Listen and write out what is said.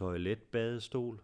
toiletbadestol.